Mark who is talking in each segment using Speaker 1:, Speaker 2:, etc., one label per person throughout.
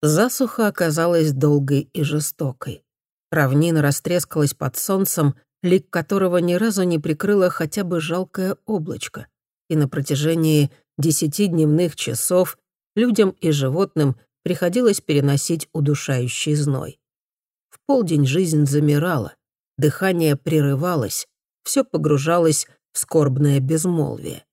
Speaker 1: Засуха оказалась долгой и жестокой. Равнина растрескалась под солнцем, лик которого ни разу не прикрыло хотя бы жалкое облачко, и на протяжении десяти дневных часов людям и животным приходилось переносить удушающий зной. В полдень жизнь замирала, дыхание прерывалось, все погружалось в скорбное безмолвие.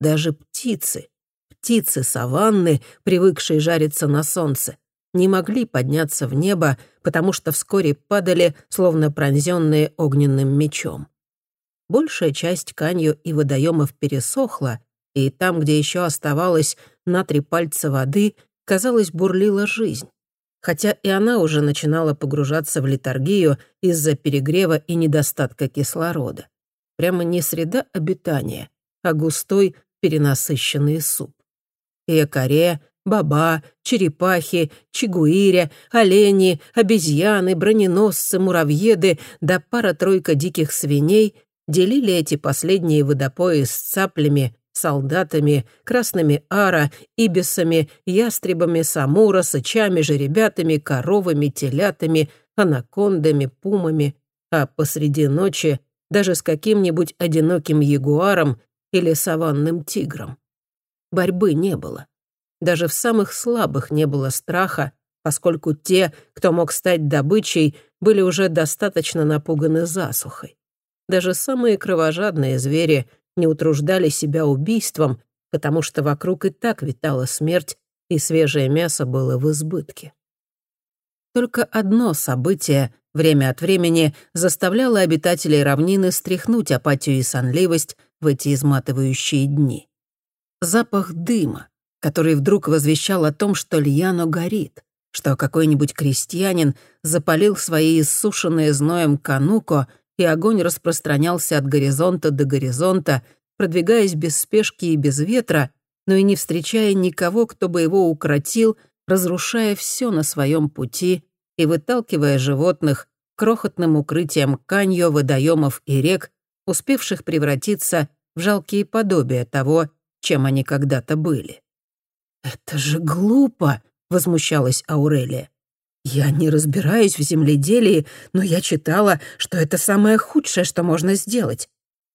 Speaker 1: Даже птицы, птицы саванны, привыкшие жариться на солнце, не могли подняться в небо, потому что вскоре падали, словно пронзенные огненным мечом. Большая часть канью и водоемов пересохла, и там, где еще оставалось на три пальца воды, казалось, бурлила жизнь. Хотя и она уже начинала погружаться в литургию из-за перегрева и недостатка кислорода. Прямо не среда обитания, а густой перенасыщенный суп. Якоре, баба, черепахи, чигуиря, олени, обезьяны, броненосцы, муравьеды да пара-тройка диких свиней делили эти последние водопои с цаплями, солдатами, красными ара, ибисами, ястребами, самура, сычами, жеребятами, коровами, телятами, анакондами, пумами, а посреди ночи даже с каким-нибудь одиноким ягуаром или саванным тигром. Борьбы не было. Даже в самых слабых не было страха, поскольку те, кто мог стать добычей, были уже достаточно напуганы засухой. Даже самые кровожадные звери не утруждали себя убийством, потому что вокруг и так витала смерть, и свежее мясо было в избытке. Только одно событие время от времени заставляло обитателей равнины стряхнуть апатию и сонливость в эти изматывающие дни. Запах дыма, который вдруг возвещал о том, что Льяно горит, что какой-нибудь крестьянин запалил свои иссушенные зноем кануко, и огонь распространялся от горизонта до горизонта, продвигаясь без спешки и без ветра, но и не встречая никого, кто бы его укротил, разрушая все на своем пути и выталкивая животных крохотным укрытием каньо, водоемов и рек, успевших превратиться в жалкие подобия того, чем они когда-то были. «Это же глупо!» — возмущалась Аурелия. «Я не разбираюсь в земледелии, но я читала, что это самое худшее, что можно сделать.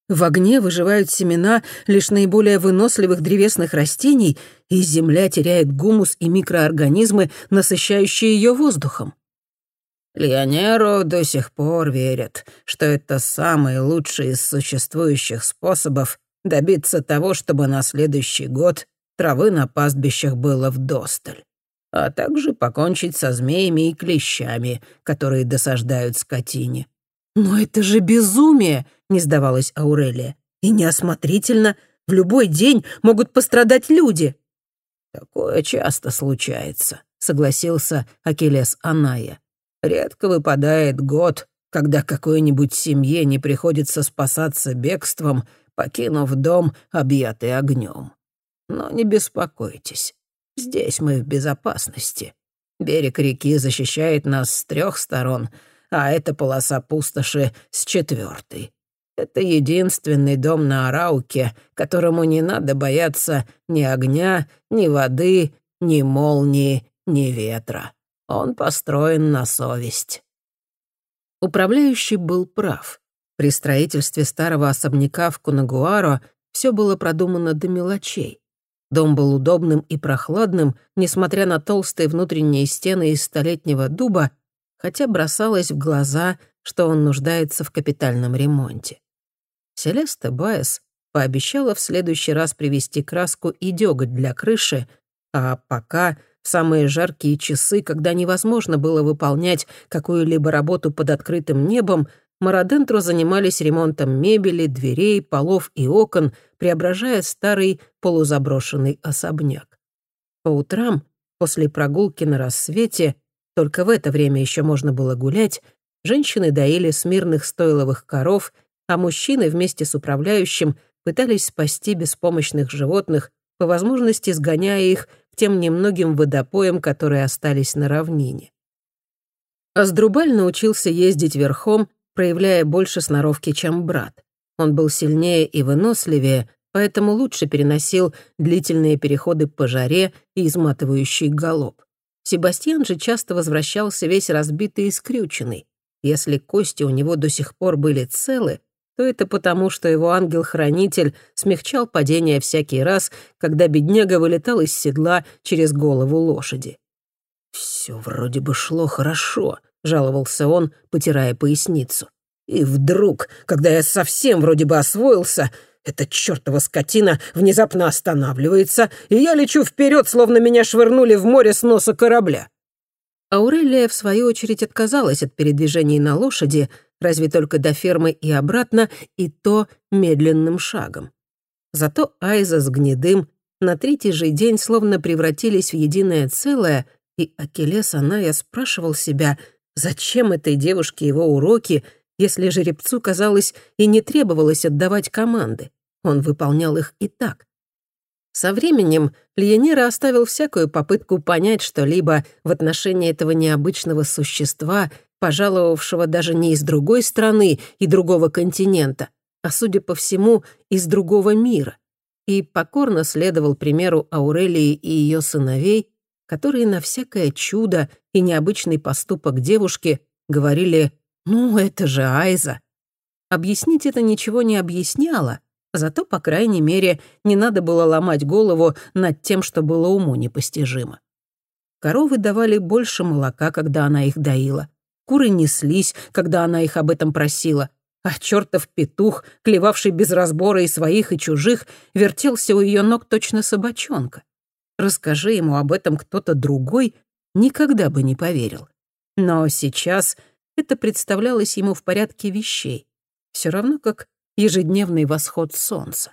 Speaker 1: В огне выживают семена лишь наиболее выносливых древесных растений, и земля теряет гумус и микроорганизмы, насыщающие ее воздухом. Лионеру до сих пор верят, что это самый лучший из существующих способов добиться того, чтобы на следующий год травы на пастбищах было вдосталь, а также покончить со змеями и клещами, которые досаждают скотине. «Но это же безумие!» — не сдавалась Аурелия. «И неосмотрительно. В любой день могут пострадать люди». «Такое часто случается», — согласился Акелес Аная. «Редко выпадает год, когда какой-нибудь семье не приходится спасаться бегством, покинув дом, объятый огнем. Но не беспокойтесь, здесь мы в безопасности. Берег реки защищает нас с трех сторон, а эта полоса пустоши с четвертой. Это единственный дом на Арауке, которому не надо бояться ни огня, ни воды, ни молнии, ни ветра. Он построен на совесть. Управляющий был прав. При строительстве старого особняка в Кунагуаро все было продумано до мелочей. Дом был удобным и прохладным, несмотря на толстые внутренние стены из столетнего дуба, хотя бросалось в глаза, что он нуждается в капитальном ремонте. Селеста Байес пообещала в следующий раз привезти краску и дёготь для крыши, а пока, в самые жаркие часы, когда невозможно было выполнять какую-либо работу под открытым небом, Марадентро занимались ремонтом мебели, дверей, полов и окон, преображая старый полузаброшенный особняк. По утрам, после прогулки на рассвете, только в это время еще можно было гулять, женщины доили смирных стойловых коров, а мужчины вместе с управляющим пытались спасти беспомощных животных, по возможности сгоняя их к тем немногим водопоям, которые остались на равнине. Аздрубаль научился ездить верхом проявляя больше сноровки, чем брат. Он был сильнее и выносливее, поэтому лучше переносил длительные переходы по жаре и изматывающий галоп. Себастьян же часто возвращался весь разбитый и скрюченный. Если кости у него до сих пор были целы, то это потому, что его ангел-хранитель смягчал падение всякий раз, когда бедняга вылетал из седла через голову лошади. «Всё вроде бы шло хорошо», — жаловался он, потирая поясницу. «И вдруг, когда я совсем вроде бы освоился, эта чертова скотина внезапно останавливается, и я лечу вперед, словно меня швырнули в море с носа корабля. Аурелия, в свою очередь, отказалась от передвижений на лошади, разве только до фермы и обратно, и то медленным шагом. Зато Айза с Гнедым на третий же день словно превратились в единое целое, и Акелес Аная спрашивал себя, зачем этой девушке его уроки, если жеребцу, казалось, и не требовалось отдавать команды. Он выполнял их и так. Со временем Льенера оставил всякую попытку понять что-либо в отношении этого необычного существа, пожаловавшего даже не из другой страны и другого континента, а, судя по всему, из другого мира, и покорно следовал примеру Аурелии и ее сыновей, которые на всякое чудо и необычный поступок девушки говорили «Ну, это же Айза». Объяснить это ничего не объясняло, зато, по крайней мере, не надо было ломать голову над тем, что было уму непостижимо. Коровы давали больше молока, когда она их доила. Куры неслись, когда она их об этом просила. А чертов петух, клевавший без разбора и своих, и чужих, вертелся у ее ног точно собачонка. Расскажи ему об этом кто-то другой, никогда бы не поверил. Но сейчас это представлялось ему в порядке вещей, все равно как ежедневный восход солнца.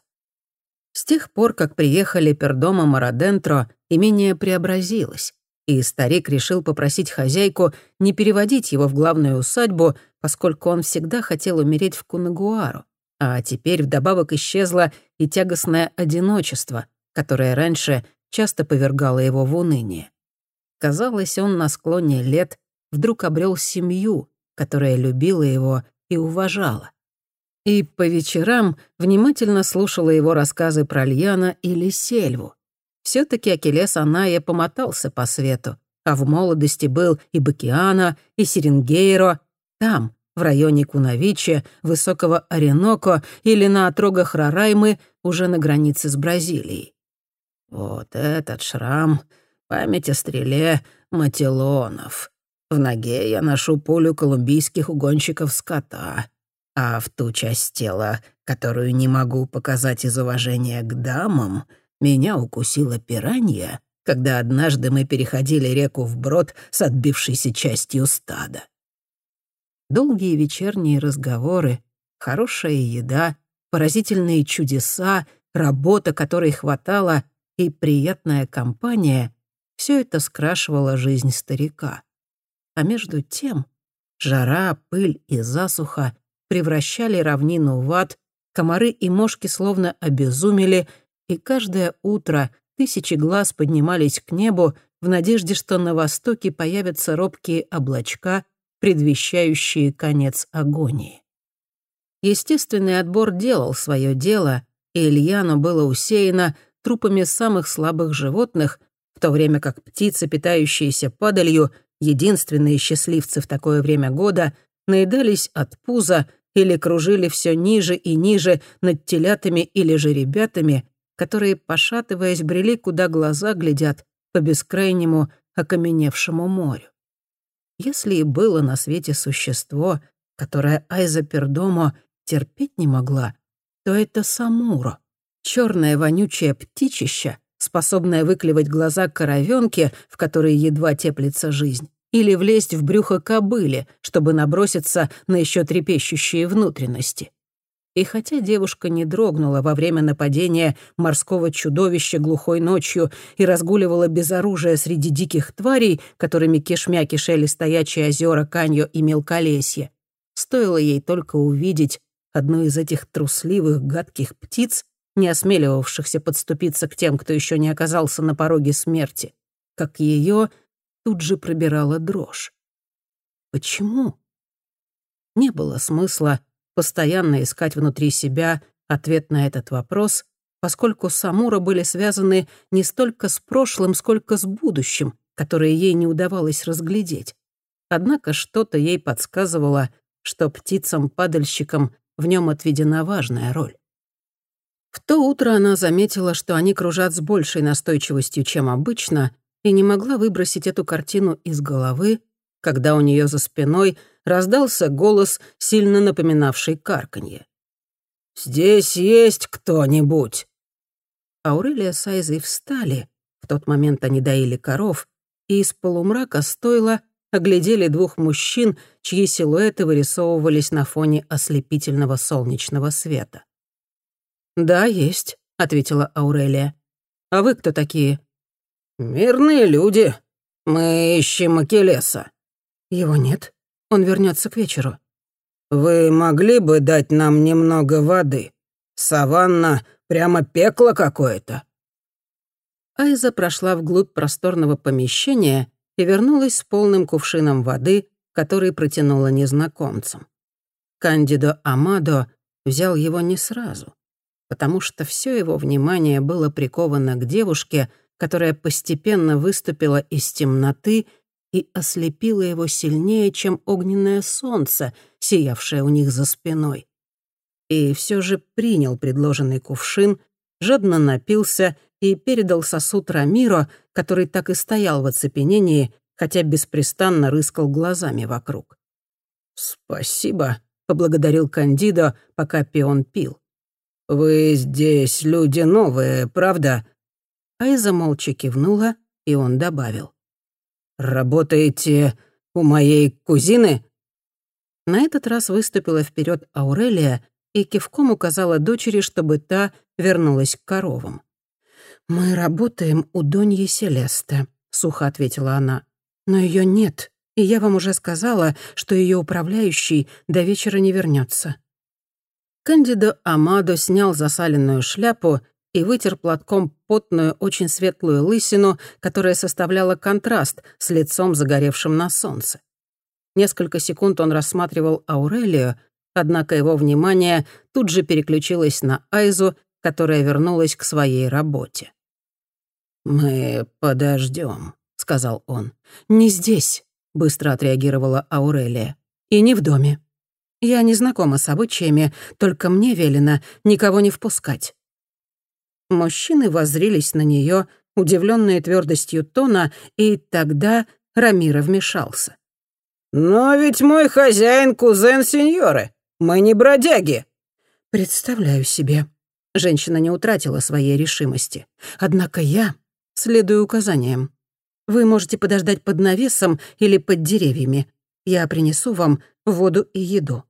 Speaker 1: С тех пор, как приехали Пердома Марадентро, имение преобразилось, и старик решил попросить хозяйку не переводить его в главную усадьбу, поскольку он всегда хотел умереть в Кунагуару, а теперь вдобавок исчезло и тягостное одиночество, которое раньше часто повергало его в уныние. Казалось, он на склоне лет вдруг обрел семью, которая любила его и уважала. И по вечерам внимательно слушала его рассказы про Льяна или Сельву. все таки Акелес Аная помотался по свету, а в молодости был и Бакиана, и Серенгейро, там, в районе Кунавичи, Высокого Ореноко или на отрогах Рараймы, уже на границе с Бразилией. Вот этот шрам — память о стреле Матилонов. В ноге я ношу пулю колумбийских угонщиков скота, а в ту часть тела, которую не могу показать из уважения к дамам, меня укусила пиранья, когда однажды мы переходили реку вброд с отбившейся частью стада. Долгие вечерние разговоры, хорошая еда, поразительные чудеса, работа, которой хватало, и приятная компания — все это скрашивало жизнь старика. А между тем жара, пыль и засуха превращали равнину в ад, комары и мошки словно обезумели, и каждое утро тысячи глаз поднимались к небу в надежде, что на востоке появятся робкие облачка, предвещающие конец агонии. Естественный отбор делал свое дело, и Ильяну было усеяно трупами самых слабых животных, в то время как птицы, питающиеся падалью, единственные счастливцы в такое время года, наедались от пуза или кружили все ниже и ниже над телятами или же ребятами, которые, пошатываясь, брели, куда глаза глядят, по бескрайнему окаменевшему морю. Если и было на свете существо, которое Айза Пердомо терпеть не могла, то это Самуро, черное вонючее птичище, способная выклевать глаза коровенке, в которой едва теплится жизнь, или влезть в брюхо кобыле, чтобы наброситься на еще трепещущие внутренности. И хотя девушка не дрогнула во время нападения морского чудовища глухой ночью и разгуливала без оружия среди диких тварей, которыми кишмя кишели стоячие озера Каньо и Мелколесье, стоило ей только увидеть одну из этих трусливых гадких птиц, не осмеливавшихся подступиться к тем, кто еще не оказался на пороге смерти, как ее тут же пробирала дрожь. Почему? Не было смысла постоянно искать внутри себя ответ на этот вопрос, поскольку Самура были связаны не столько с прошлым, сколько с будущим, которые ей не удавалось разглядеть. Однако что-то ей подсказывало, что птицам-падальщикам в нем отведена важная роль. В то утро она заметила, что они кружат с большей настойчивостью, чем обычно, и не могла выбросить эту картину из головы, когда у нее за спиной раздался голос, сильно напоминавший карканье. «Здесь есть кто-нибудь?» Аурелия с Айзой встали. В тот момент они доили коров, и из полумрака стойла оглядели двух мужчин, чьи силуэты вырисовывались на фоне ослепительного солнечного света. «Да, есть», — ответила Аурелия. «А вы кто такие?» «Мирные люди. Мы ищем Акелеса». «Его нет. Он вернется к вечеру». «Вы могли бы дать нам немного воды? Саванна — прямо пекло какое-то». Айза прошла вглубь просторного помещения и вернулась с полным кувшином воды, который протянула незнакомцам. Кандидо Амадо взял его не сразу потому что все его внимание было приковано к девушке, которая постепенно выступила из темноты и ослепила его сильнее, чем огненное солнце, сиявшее у них за спиной. И все же принял предложенный кувшин, жадно напился и передал сосуд Рамиро, который так и стоял в оцепенении, хотя беспрестанно рыскал глазами вокруг. «Спасибо», — поблагодарил Кандидо, пока пион пил. «Вы здесь люди новые, правда?» Айза молча кивнула, и он добавил. «Работаете у моей кузины?» На этот раз выступила вперед Аурелия и кивком указала дочери, чтобы та вернулась к коровам. «Мы работаем у Доньи Селесты», — сухо ответила она. «Но ее нет, и я вам уже сказала, что ее управляющий до вечера не вернется. Кандидо Амадо снял засаленную шляпу и вытер платком потную, очень светлую лысину, которая составляла контраст с лицом, загоревшим на солнце. Несколько секунд он рассматривал Аурелию, однако его внимание тут же переключилось на Айзу, которая вернулась к своей работе. «Мы подождем, сказал он. «Не здесь», — быстро отреагировала Аурелия. «И не в доме. Я не знакома с обычаями, только мне велено никого не впускать». Мужчины воззрились на нее, удивленные твердостью тона, и тогда Рамира вмешался. «Но ведь мой хозяин — кузен сеньоры. Мы не бродяги». «Представляю себе». Женщина не утратила своей решимости. «Однако я следую указаниям. Вы можете подождать под навесом или под деревьями. Я принесу вам воду и еду».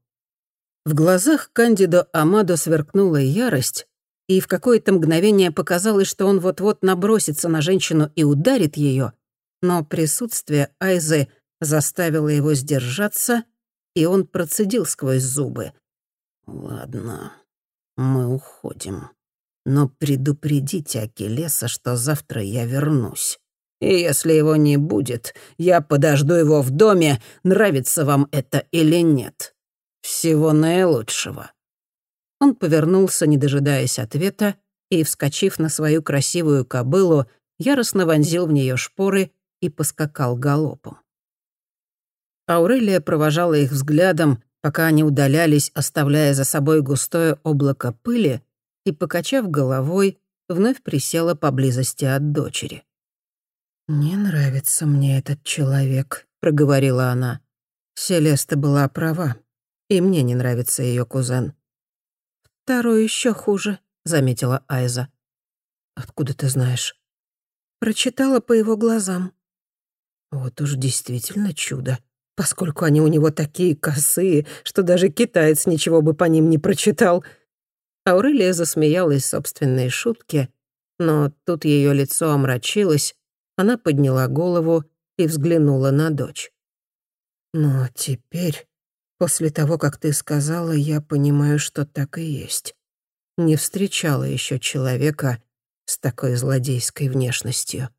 Speaker 1: В глазах Кандидо Амадо сверкнула ярость, и в какое-то мгновение показалось, что он вот-вот набросится на женщину и ударит ее, но присутствие Айзы заставило его сдержаться, и он процедил сквозь зубы. «Ладно, мы уходим. Но предупредите Акелеса, что завтра я вернусь. И если его не будет, я подожду его в доме, нравится вам это или нет». «Всего наилучшего». Он повернулся, не дожидаясь ответа, и, вскочив на свою красивую кобылу, яростно вонзил в нее шпоры и поскакал галопом. Аурелия провожала их взглядом, пока они удалялись, оставляя за собой густое облако пыли, и, покачав головой, вновь присела поблизости от дочери. «Не нравится мне этот человек», — проговорила она. Селеста была права. И мне не нравится ее кузен. Второй еще хуже, заметила Айза. Откуда ты знаешь? Прочитала по его глазам. Вот уж действительно чудо, поскольку они у него такие косые, что даже китаец ничего бы по ним не прочитал. Аурелия засмеялась собственной шутке, но тут ее лицо омрачилось, она подняла голову и взглянула на дочь. «Но теперь После того, как ты сказала, я понимаю, что так и есть. Не встречала еще человека с такой злодейской внешностью.